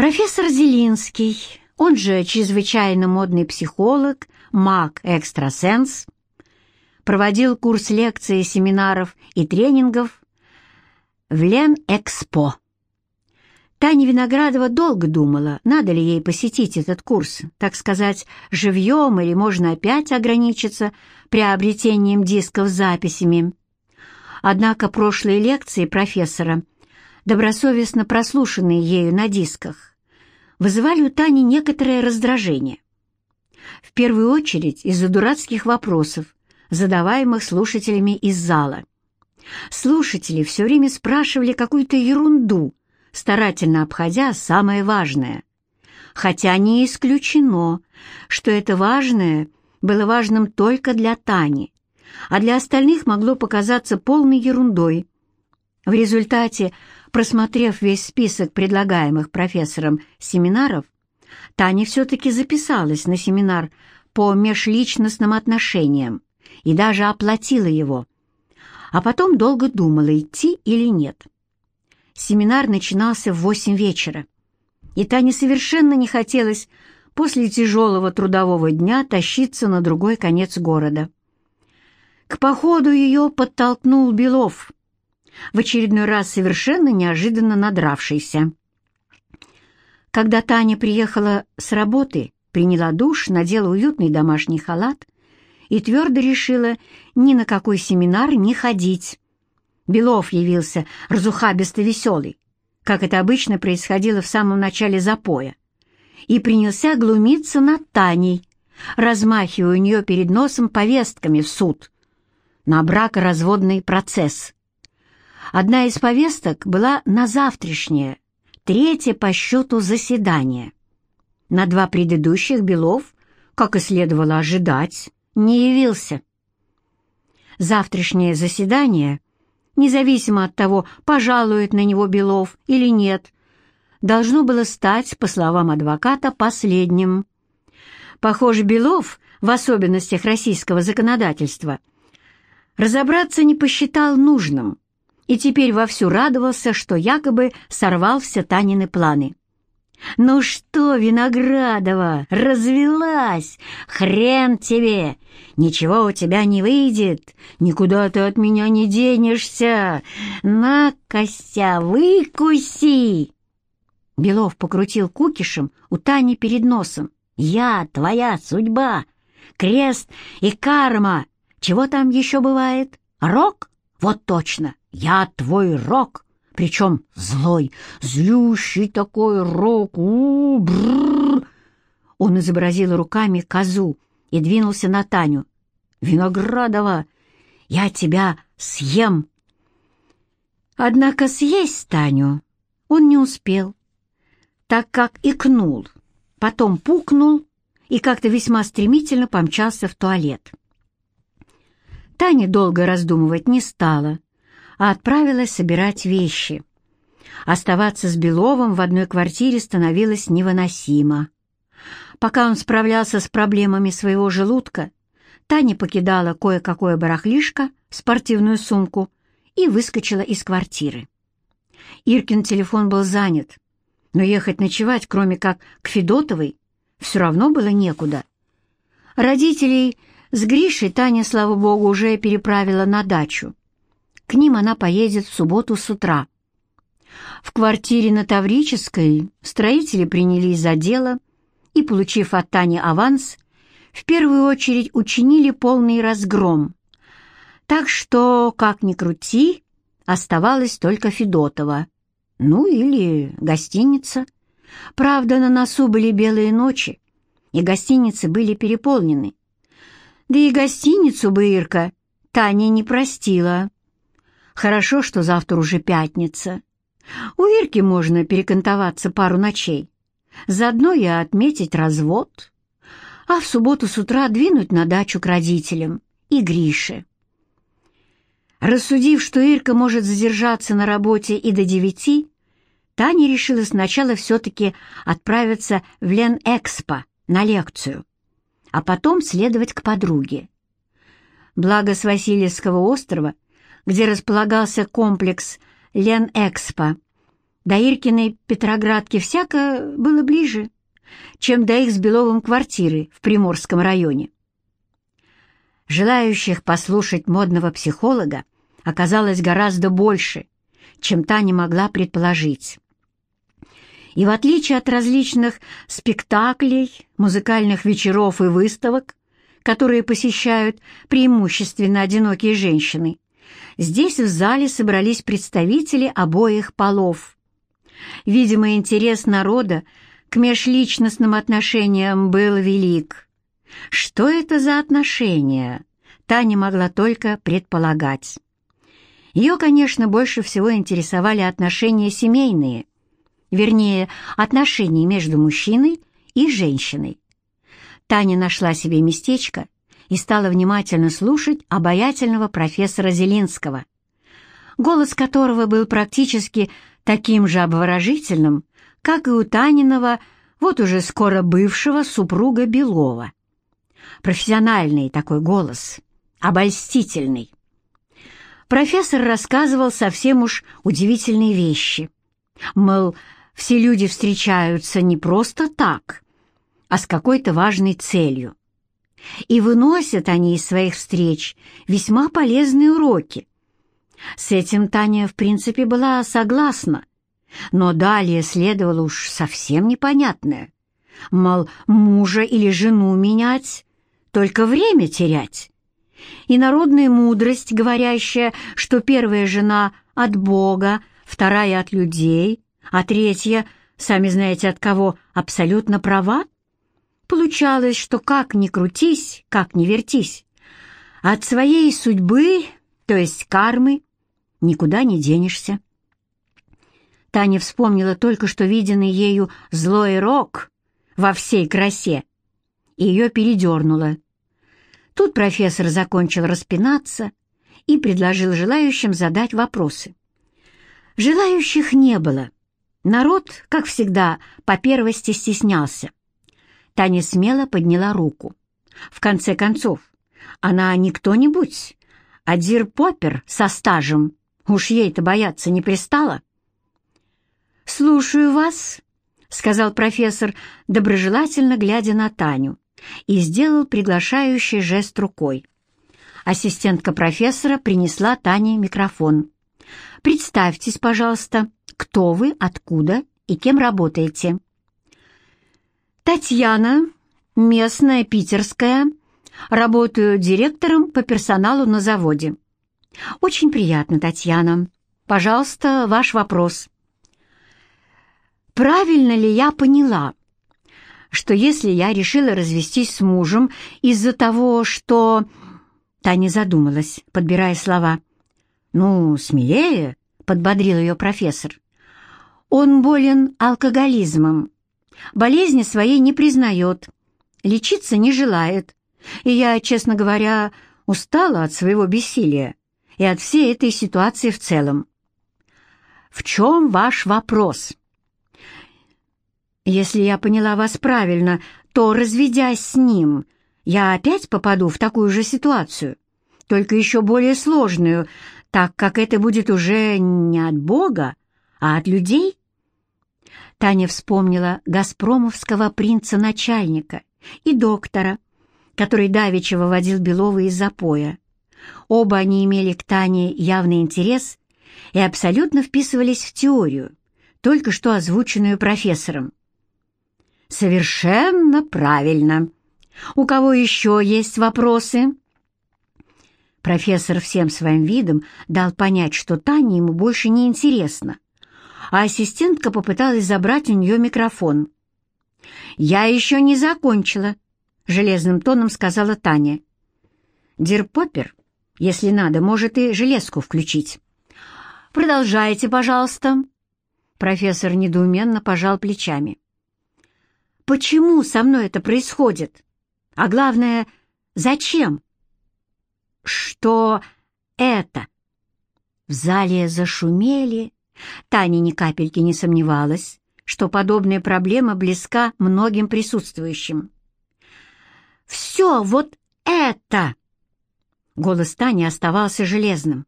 Профессор Зелинский, он же чрезвычайно модный психолог, маг-экстрасенс, проводил курс лекций, семинаров и тренингов в Лен-Экспо. Таня Виноградова долго думала, надо ли ей посетить этот курс, так сказать, живьем или можно опять ограничиться приобретением дисков с записями. Однако прошлые лекции профессора, добросовестно прослушанные ею на дисках, вызывали у Тани некоторое раздражение. В первую очередь из-за дурацких вопросов, задаваемых слушателями из зала. Слушатели все время спрашивали какую-то ерунду, старательно обходя самое важное. Хотя не исключено, что это важное было важным только для Тани, а для остальных могло показаться полной ерундой. В результате, просмотрев весь список предлагаемых профессором семинаров, Таня все-таки записалась на семинар по межличностным отношениям и даже оплатила его, а потом долго думала, идти или нет. Семинар начинался в восемь вечера, и Тане совершенно не хотелось после тяжелого трудового дня тащиться на другой конец города. К походу ее подтолкнул Белов, в очередной раз совершенно неожиданно надравшийся. Когда Таня приехала с работы, приняла душ, надела уютный домашний халат и твердо решила ни на какой семинар не ходить. Белов явился разухабисто веселый, как это обычно происходило в самом начале запоя, и принялся глумиться над Таней, размахивая у нее перед носом повестками в суд на бракоразводный процесс. Одна из повесток была на завтрашнее, третье по счету заседание. На два предыдущих Белов, как и следовало ожидать, не явился. Завтрашнее заседание, независимо от того, пожалует на него Белов или нет, должно было стать, по словам адвоката, последним. Похоже, Белов, в особенностях российского законодательства, разобраться не посчитал нужным и теперь вовсю радовался, что якобы сорвал все Танины планы. «Ну что, Виноградова, развелась! Хрен тебе! Ничего у тебя не выйдет, никуда ты от меня не денешься! На, Костя, выкуси!» Белов покрутил кукишем у Тани перед носом. «Я твоя судьба! Крест и карма! Чего там еще бывает? Рок? Вот точно! Я твой рок!» причем злой, злющий такой рок. у, -у Он изобразил руками козу и двинулся на Таню. «Виноградова, я тебя съем!» Однако съесть Таню он не успел, так как икнул, потом пукнул и как-то весьма стремительно помчался в туалет. Таня долго раздумывать не стала — а отправилась собирать вещи. Оставаться с Беловым в одной квартире становилось невыносимо. Пока он справлялся с проблемами своего желудка, Таня покидала кое-какое барахлишко, спортивную сумку и выскочила из квартиры. Иркин телефон был занят, но ехать ночевать, кроме как к Федотовой, все равно было некуда. Родителей с Гришей Таня, слава богу, уже переправила на дачу. К ним она поедет в субботу с утра. В квартире на Таврической строители принялись за дело и, получив от Тани аванс, в первую очередь учинили полный разгром. Так что, как ни крути, оставалось только Федотова. Ну или гостиница. Правда, на носу были белые ночи, и гостиницы были переполнены. Да и гостиницу бы Ирка Таня не простила. Хорошо, что завтра уже пятница. У Ирки можно перекантоваться пару ночей. Заодно и отметить развод. А в субботу с утра двинуть на дачу к родителям и Грише. Рассудив, что Ирка может задержаться на работе и до девяти, Таня решила сначала все-таки отправиться в Лен-Экспо на лекцию, а потом следовать к подруге. Благо с Васильевского острова где располагался комплекс Лен-Экспо, До Иркиной Петроградки всяко было ближе, чем до их с Беловым квартиры в Приморском районе. Желающих послушать модного психолога оказалось гораздо больше, чем Таня могла предположить. И в отличие от различных спектаклей, музыкальных вечеров и выставок, которые посещают преимущественно одинокие женщины, здесь в зале собрались представители обоих полов. Видимо, интерес народа к межличностным отношениям был велик. Что это за отношения? Таня могла только предполагать. Ее, конечно, больше всего интересовали отношения семейные, вернее, отношения между мужчиной и женщиной. Таня нашла себе местечко и стала внимательно слушать обаятельного профессора Зелинского, голос которого был практически таким же обворожительным, как и у Таниного, вот уже скоро бывшего супруга Белова. Профессиональный такой голос, обольстительный. Профессор рассказывал совсем уж удивительные вещи. Мол, все люди встречаются не просто так, а с какой-то важной целью. И выносят они из своих встреч весьма полезные уроки. С этим Таня, в принципе, была согласна, но далее следовало уж совсем непонятное. Мол, мужа или жену менять, только время терять. И народная мудрость, говорящая, что первая жена от Бога, вторая от людей, а третья, сами знаете от кого, абсолютно права? Получалось, что как ни крутись, как ни вертись, от своей судьбы, то есть кармы, никуда не денешься. Таня вспомнила только что виденный ею злой рок во всей красе, и ее передернуло. Тут профессор закончил распинаться и предложил желающим задать вопросы. Желающих не было. Народ, как всегда, по первости стеснялся. Таня смело подняла руку. В конце концов, она не кто-нибудь, а Дир Поппер со стажем. Уж ей-то бояться не пристало. «Слушаю вас», — сказал профессор, доброжелательно глядя на Таню, и сделал приглашающий жест рукой. Ассистентка профессора принесла Тане микрофон. «Представьтесь, пожалуйста, кто вы, откуда и кем работаете?» «Татьяна, местная, питерская. Работаю директором по персоналу на заводе». «Очень приятно, Татьяна. Пожалуйста, ваш вопрос». Правильно ли я поняла, что если я решила развестись с мужем из-за того, что... Таня задумалась, подбирая слова. «Ну, смелее», — подбодрил ее профессор. «Он болен алкоголизмом. Болезни своей не признает, лечиться не желает. И я, честно говоря, устала от своего бессилия и от всей этой ситуации в целом. В чем ваш вопрос?» Если я поняла вас правильно, то, разведясь с ним, я опять попаду в такую же ситуацию, только еще более сложную, так как это будет уже не от Бога, а от людей? Таня вспомнила газпромовского принца-начальника и доктора, который давеча выводил Белова из запоя. Оба они имели к Тане явный интерес и абсолютно вписывались в теорию, только что озвученную профессором. «Совершенно правильно. У кого еще есть вопросы?» Профессор всем своим видом дал понять, что Таня ему больше не интересна, а ассистентка попыталась забрать у нее микрофон. «Я еще не закончила», — железным тоном сказала Таня. «Дирпоппер, если надо, может и железку включить». «Продолжайте, пожалуйста». Профессор недоуменно пожал плечами. Почему со мной это происходит? А главное, зачем? Что это? В зале зашумели. Таня ни капельки не сомневалась, что подобная проблема близка многим присутствующим. «Все вот это!» Голос Тани оставался железным.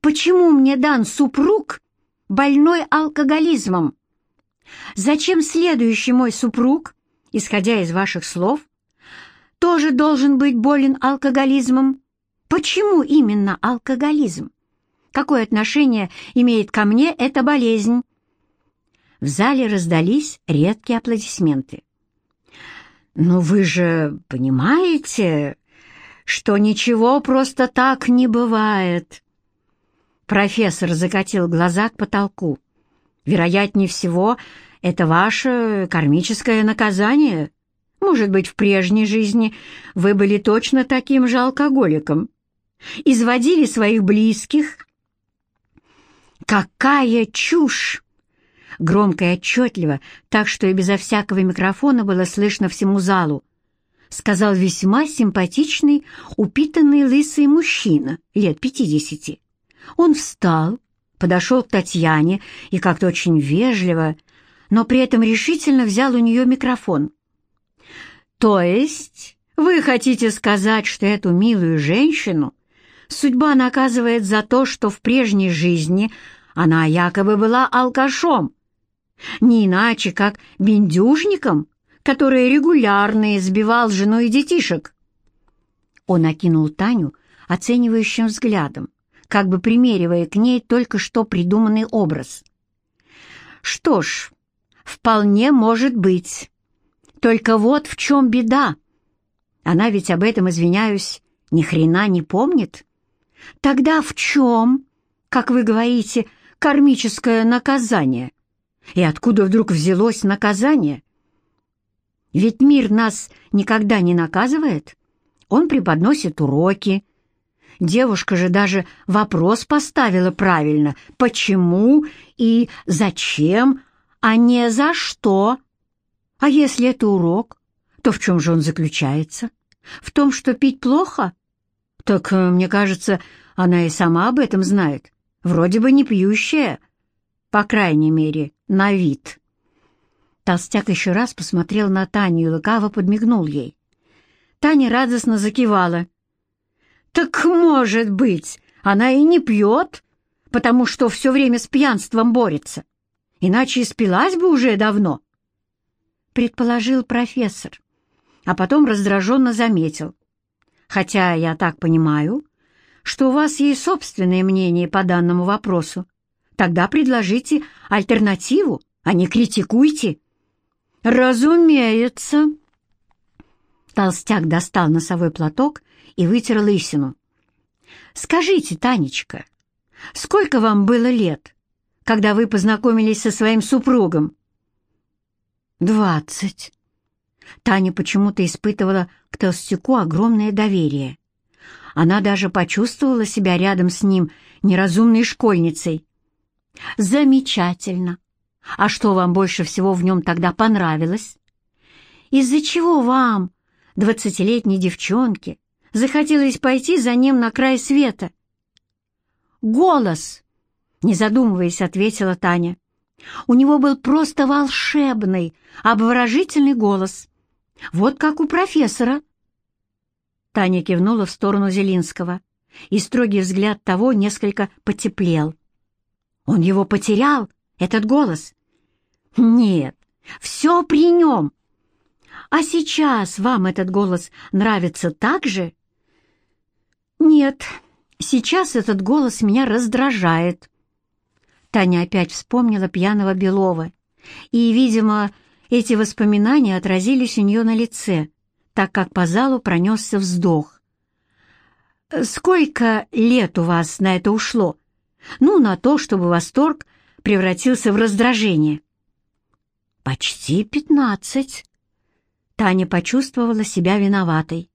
«Почему мне дан супруг, больной алкоголизмом. Зачем следующий мой супруг, исходя из ваших слов, тоже должен быть болен алкоголизмом? Почему именно алкоголизм? Какое отношение имеет ко мне эта болезнь? В зале раздались редкие аплодисменты. «Но вы же понимаете, что ничего просто так не бывает?» Профессор закатил глаза к потолку. «Вероятнее всего, это ваше кармическое наказание. Может быть, в прежней жизни вы были точно таким же алкоголиком. Изводили своих близких». «Какая чушь!» Громко и отчетливо, так что и безо всякого микрофона было слышно всему залу, сказал весьма симпатичный, упитанный лысый мужчина лет пятидесяти. Он встал, подошел к Татьяне и как-то очень вежливо, но при этом решительно взял у нее микрофон. «То есть вы хотите сказать, что эту милую женщину судьба наказывает за то, что в прежней жизни она якобы была алкашом, не иначе, как бендюжником, который регулярно избивал жену и детишек?» Он окинул Таню оценивающим взглядом как бы примеривая к ней только что придуманный образ. «Что ж, вполне может быть. Только вот в чем беда. Она ведь об этом, извиняюсь, ни хрена не помнит. Тогда в чем, как вы говорите, кармическое наказание? И откуда вдруг взялось наказание? Ведь мир нас никогда не наказывает. Он преподносит уроки, Девушка же даже вопрос поставила правильно «почему» и «зачем», а не «за что». А если это урок, то в чем же он заключается? В том, что пить плохо? Так, э, мне кажется, она и сама об этом знает. Вроде бы не пьющая, по крайней мере, на вид. Толстяк еще раз посмотрел на Таню и лукаво подмигнул ей. Таня радостно закивала. «Так, может быть, она и не пьет, потому что все время с пьянством борется. Иначе и спилась бы уже давно», — предположил профессор, а потом раздраженно заметил. «Хотя я так понимаю, что у вас есть собственное мнение по данному вопросу. Тогда предложите альтернативу, а не критикуйте». «Разумеется». Толстяк достал носовой платок и вытер лысину. «Скажите, Танечка, сколько вам было лет, когда вы познакомились со своим супругом?» «Двадцать». Таня почему-то испытывала к толстяку огромное доверие. Она даже почувствовала себя рядом с ним неразумной школьницей. «Замечательно! А что вам больше всего в нем тогда понравилось? Из-за чего вам, двадцатилетней девчонке, захотелось пойти за ним на край света. «Голос!» — не задумываясь, ответила Таня. У него был просто волшебный, обворожительный голос. Вот как у профессора. Таня кивнула в сторону Зелинского, и строгий взгляд того несколько потеплел. Он его потерял, этот голос? Нет, все при нем. А сейчас вам этот голос нравится так же? «Нет, сейчас этот голос меня раздражает». Таня опять вспомнила пьяного Белова, и, видимо, эти воспоминания отразились у нее на лице, так как по залу пронесся вздох. «Сколько лет у вас на это ушло? Ну, на то, чтобы восторг превратился в раздражение». «Почти пятнадцать». Таня почувствовала себя виноватой.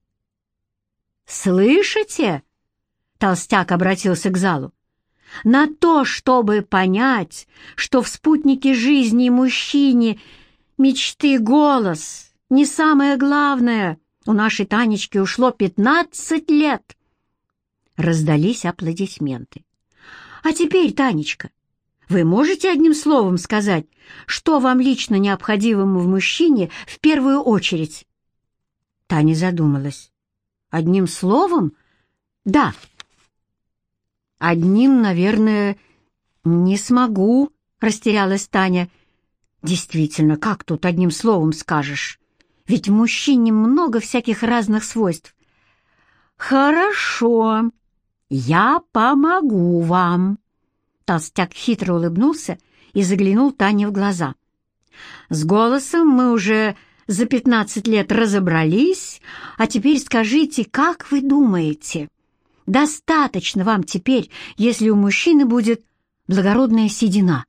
«Слышите?» — толстяк обратился к залу. «На то, чтобы понять, что в спутнике жизни мужчине мечты голос не самое главное. У нашей Танечки ушло пятнадцать лет». Раздались аплодисменты. «А теперь, Танечка, вы можете одним словом сказать, что вам лично необходимо в мужчине в первую очередь?» Таня задумалась. Одним словом? Да. Одним, наверное, «Не смогу», — растерялась Таня. «Действительно, как тут одним словом скажешь? Ведь в мужчине много всяких разных свойств». «Хорошо, я помогу вам». Толстяк хитро улыбнулся и заглянул Тане в глаза. «С голосом мы уже за пятнадцать лет разобрались, а теперь скажите, как вы думаете, достаточно вам теперь, если у мужчины будет благородная седина?»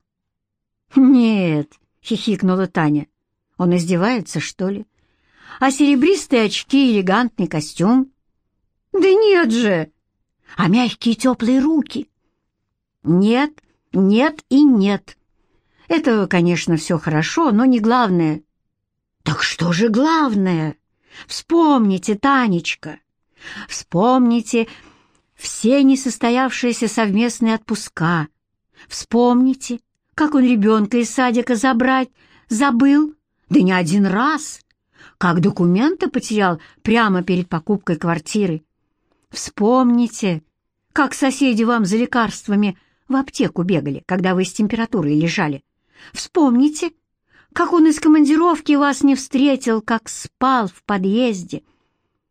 «Нет», — хихикнула Таня, — «он издевается, что ли? А серебристые очки и элегантный костюм?» «Да нет же!» «А мягкие теплые руки?» «Нет, нет и нет. Это, конечно, все хорошо, но не главное». «Так что же главное? Вспомните, Танечка, вспомните все несостоявшиеся совместные отпуска. Вспомните, как он ребенка из садика забрать забыл, да не один раз, как документы потерял прямо перед покупкой квартиры. Вспомните, как соседи вам за лекарствами в аптеку бегали, когда вы с температурой лежали. Вспомните, как он из командировки вас не встретил, как спал в подъезде.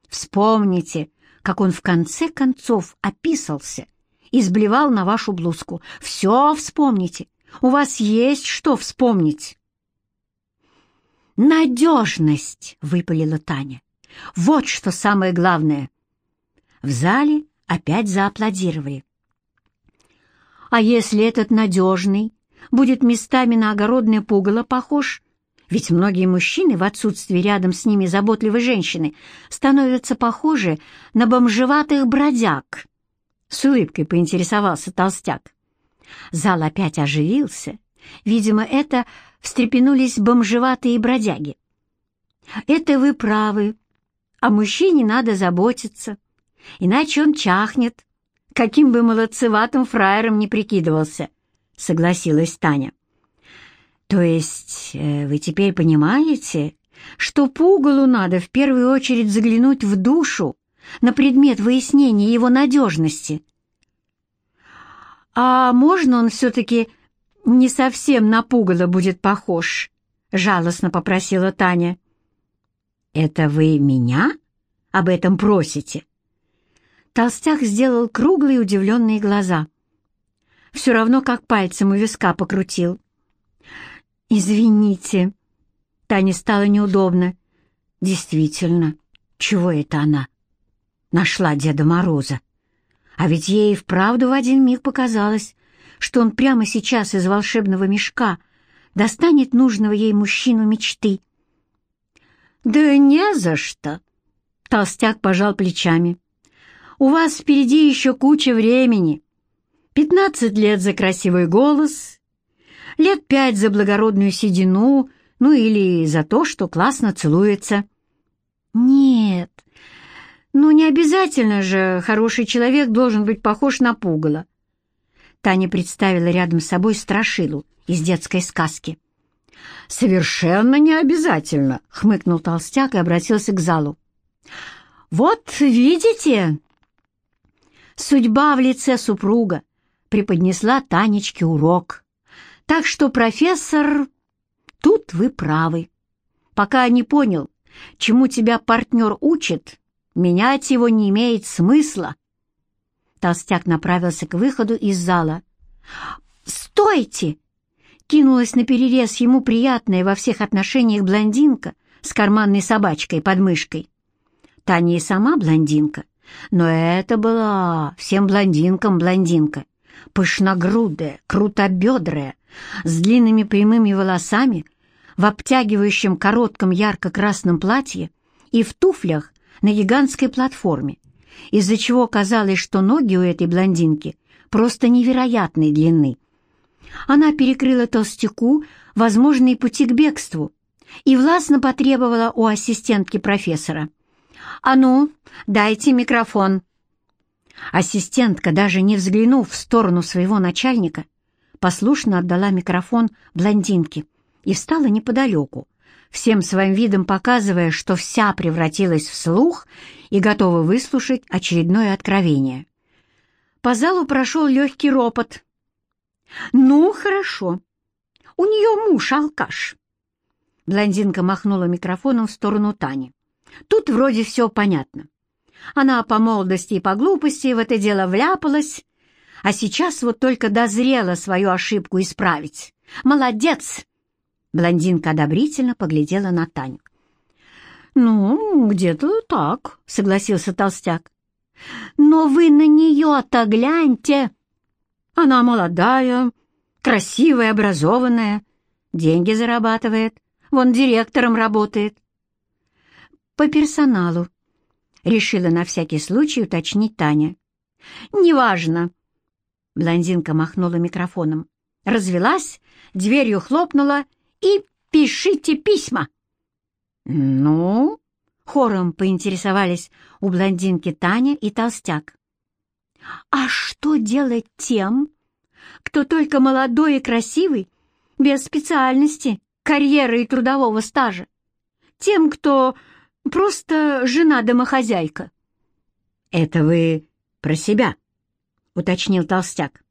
Вспомните, как он в конце концов описался и сблевал на вашу блузку. Все вспомните. У вас есть что вспомнить. «Надежность!» — выпалила Таня. «Вот что самое главное!» В зале опять зааплодировали. А если этот надежный будет местами на огородное пугало похож, ведь многие мужчины в отсутствии рядом с ними заботливой женщины становятся похожи на бомжеватых бродяг. С улыбкой поинтересовался толстяк. Зал опять оживился. Видимо, это встрепенулись бомжеватые бродяги. «Это вы правы. О мужчине надо заботиться, иначе он чахнет, каким бы молодцеватым фраером не прикидывался», — согласилась Таня. «То есть э, вы теперь понимаете, что пугалу надо в первую очередь заглянуть в душу на предмет выяснения его надежности?» «А можно он все-таки не совсем на пугало будет похож?» — жалостно попросила Таня. «Это вы меня об этом просите?» Толстяк сделал круглые удивленные глаза. Все равно как пальцем у виска покрутил. «Извините». Тане стало неудобно. «Действительно, чего это она?» Нашла Деда Мороза. А ведь ей вправду в один миг показалось, что он прямо сейчас из волшебного мешка достанет нужного ей мужчину мечты. «Да не за что!» — толстяк пожал плечами. У вас впереди еще куча времени. Пятнадцать лет за красивый голос, лет пять за благородную седину, ну или за то, что классно целуется. Нет, не обязательно же хороший человек должен быть похож на пугало. Таня представила рядом с собой страшилу из детской сказки. «Совершенно не обязательно», — хмыкнул толстяк и обратился к залу. «Вот видите, Судьба в лице супруга преподнесла Танечке урок. Так что, профессор, тут вы правы. Пока не понял, чему тебя партнер учит, менять его не имеет смысла. Толстяк направился к выходу из зала. «Стойте!» Кинулась на перерез ему приятная во всех отношениях блондинка с карманной собачкой под мышкой. Таня и сама блондинка, но это была всем блондинкам блондинка, пышногрудая, крутобедрая, с длинными прямыми волосами, в обтягивающем коротком ярко-красном платье и в туфлях на гигантской платформе, из-за чего казалось, что ноги у этой блондинки просто невероятной длины. Она перекрыла толстяку возможные пути к бегству и властно потребовала у ассистентки профессора — «А ну, дайте микрофон». Ассистентка, даже не взглянув в сторону своего начальника, послушно отдала микрофон блондинке и встала неподалеку, всем своим видом показывая, что вся превратилась в слух и готова выслушать очередное откровение. По залу прошел легкий ропот. «Ну, хорошо. У нее муж алкаш». Блондинка махнула микрофоном в сторону Тани. «Тут вроде все понятно. Она по молодости и по глупости в это дело вляпалась, а сейчас вот только дозрела свою ошибку исправить. Молодец!» Блондинка одобрительно поглядела на Таню. «Ну, где-то так», — согласился толстяк. «Но вы на нее-то гляньте! Она молодая, красивая, образованная, деньги зарабатывает, вон директором работает». «По персоналу», — решила на всякий случай уточнить Таня. «Неважно», — блондинка махнула микрофоном, развелась, дверью хлопнула и «пишите письма». «Ну?» — хором поинтересовались у блондинки Таня и Толстяк. «А что делать тем, кто только молодой и красивый, без специальности, карьеры и трудового стажа? Тем, кто просто жена-домохозяйка?» «Это вы про себя?» — уточнил Толстяк.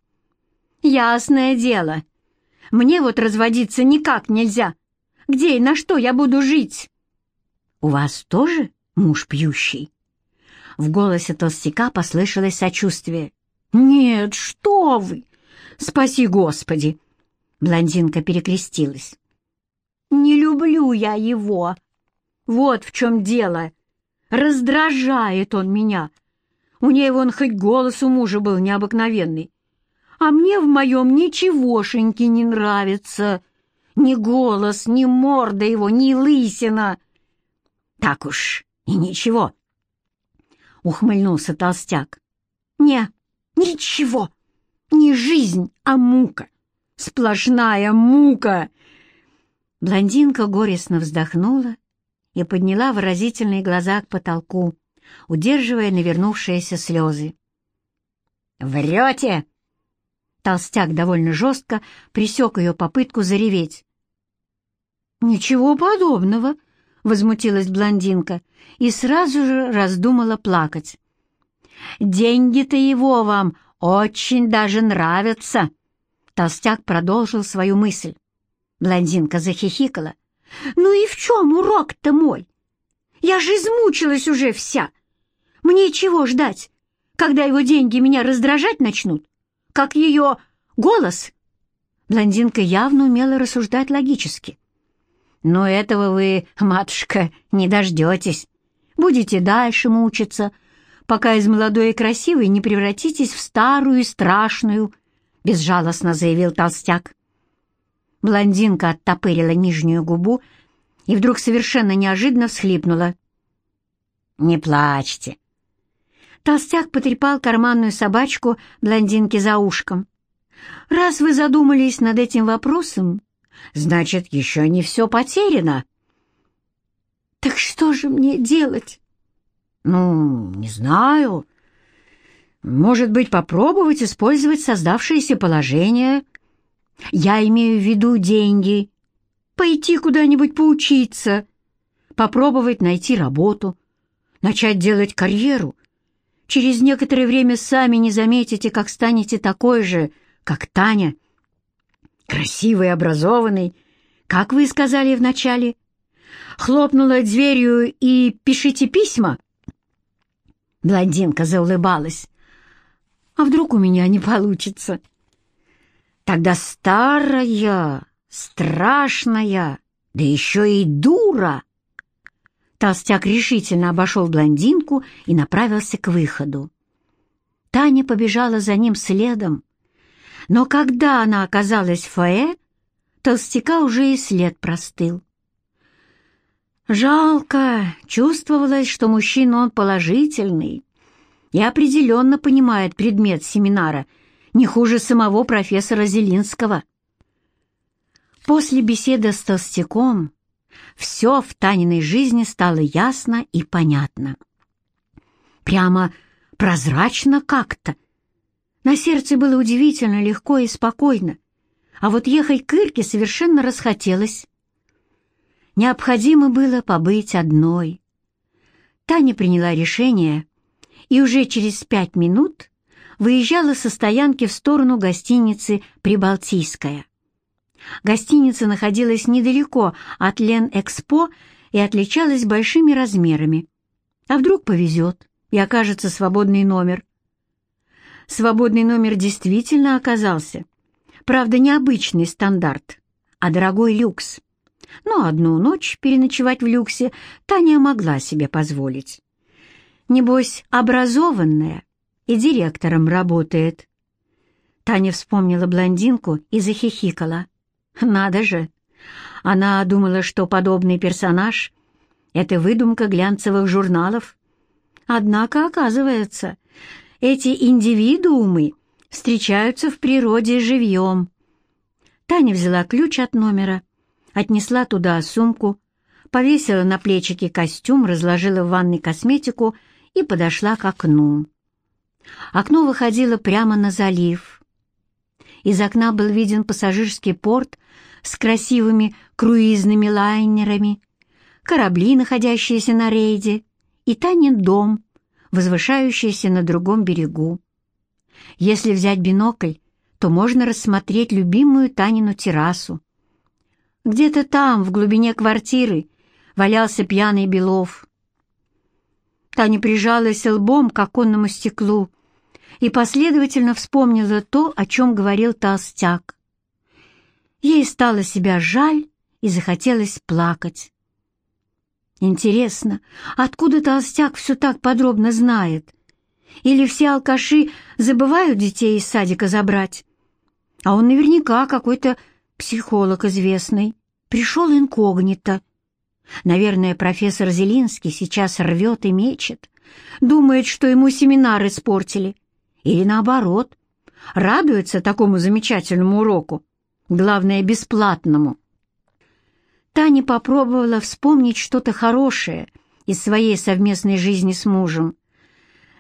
«Ясное дело. Мне вот разводиться никак нельзя. Где и на что я буду жить?» «У вас тоже муж пьющий?» В голосе толстяка послышалось сочувствие. «Нет, что вы! Спаси Господи!» Блондинка перекрестилась. «Не люблю я его. Вот в чем дело. Раздражает он меня. У нее вон хоть голос у мужа был необыкновенный. А мне в моем ничегошеньки не нравится. Ни голос, ни морда его, ни лысина. Так уж и ничего. Ухмыльнулся толстяк. Не, ничего. Не жизнь, а мука. Сплошная мука. Блондинка горестно вздохнула и подняла выразительные глаза к потолку, удерживая навернувшиеся слезы. «Врете!» Толстяк довольно жестко присек ее попытку зареветь. «Ничего подобного!» — возмутилась блондинка и сразу же раздумала плакать. «Деньги-то его вам очень даже нравятся!» Толстяк продолжил свою мысль. Блондинка захихикала. «Ну и в чем урок-то мой? Я же измучилась уже вся. Мне чего ждать, когда его деньги меня раздражать начнут? Как ее голос?» Блондинка явно умела рассуждать логически. Но этого вы, матушка, не дождетесь. Будете дальше мучиться, пока из молодой и красивой не превратитесь в старую и страшную, — безжалостно заявил толстяк. Блондинка оттопырила нижнюю губу и вдруг совершенно неожиданно всхлипнула. «Не плачьте!» Толстяк потрепал карманную собачку блондинки за ушком. «Раз вы задумались над этим вопросом, Значит, еще не все потеряно. Так что же мне делать? Ну, не знаю. Может быть, попробовать использовать создавшееся положение. Я имею в виду деньги. Пойти куда-нибудь поучиться. Попробовать найти работу. Начать делать карьеру. Через некоторое время сами не заметите, как станете такой же, как Таня — красивый, образованный, как вы сказали вначале, хлопнула дверью и пишите письма. Блондинка заулыбалась. А вдруг у меня не получится? Тогда старая, страшная, да еще и дура. Толстяк решительно обошел блондинку и направился к выходу. Таня побежала за ним следом, но когда она оказалась в фойе, толстяка уже и след простыл. Жалко, чувствовалось, что мужчина он положительный и определенно понимает предмет семинара не хуже самого профессора Зелинского. После беседы с толстяком все в Таниной жизни стало ясно и понятно. Прямо прозрачно как-то, на сердце было удивительно легко и спокойно, а вот ехать к Ирке совершенно расхотелось. Необходимо было побыть одной. Таня приняла решение и уже через пять минут выезжала со стоянки в сторону гостиницы «Прибалтийская». Гостиница находилась недалеко от Лен-Экспо и отличалась большими размерами. А вдруг повезет, и окажется свободный номер. Свободный номер действительно оказался. Правда, не обычный стандарт, а дорогой люкс. Но одну ночь переночевать в люксе Таня могла себе позволить. Небось, образованная и директором работает. Таня вспомнила блондинку и захихикала. Надо же! Она думала, что подобный персонаж — это выдумка глянцевых журналов. Однако, оказывается, эти индивидуумы встречаются в природе живьем. Таня взяла ключ от номера, отнесла туда сумку, повесила на плечики костюм, разложила в ванной косметику и подошла к окну. Окно выходило прямо на залив. Из окна был виден пассажирский порт с красивыми круизными лайнерами, корабли, находящиеся на рейде, и Танин дом, возвышающийся на другом берегу. Если взять бинокль, то можно рассмотреть любимую Танину террасу. Где-то там, в глубине квартиры, валялся пьяный Белов. Таня прижалась лбом к оконному стеклу и последовательно вспомнила то, о чем говорил толстяк. Ей стало себя жаль и захотелось плакать. Интересно, откуда толстяк все так подробно знает? Или все алкаши забывают детей из садика забрать? А он наверняка какой-то психолог известный. Пришел инкогнито. Наверное, профессор Зелинский сейчас рвет и мечет. Думает, что ему семинар испортили. Или наоборот, радуется такому замечательному уроку главное, бесплатному. Таня попробовала вспомнить что-то хорошее из своей совместной жизни с мужем,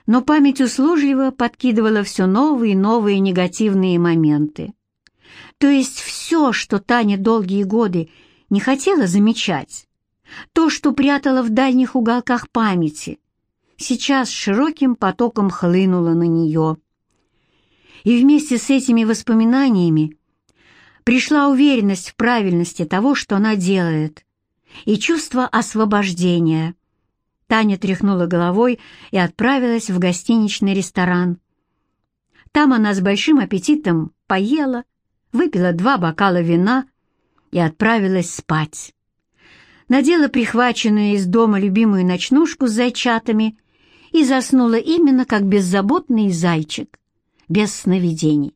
но память услужливо подкидывала все новые и новые негативные моменты. То есть все, что Таня долгие годы не хотела замечать, то, что прятала в дальних уголках памяти, сейчас широким потоком хлынуло на нее. И вместе с этими воспоминаниями пришла уверенность в правильности того, что она делает, и чувство освобождения. Таня тряхнула головой и отправилась в гостиничный ресторан. Там она с большим аппетитом поела, выпила два бокала вина и отправилась спать. Надела прихваченную из дома любимую ночнушку с зайчатами и заснула именно как беззаботный зайчик, без сновидений.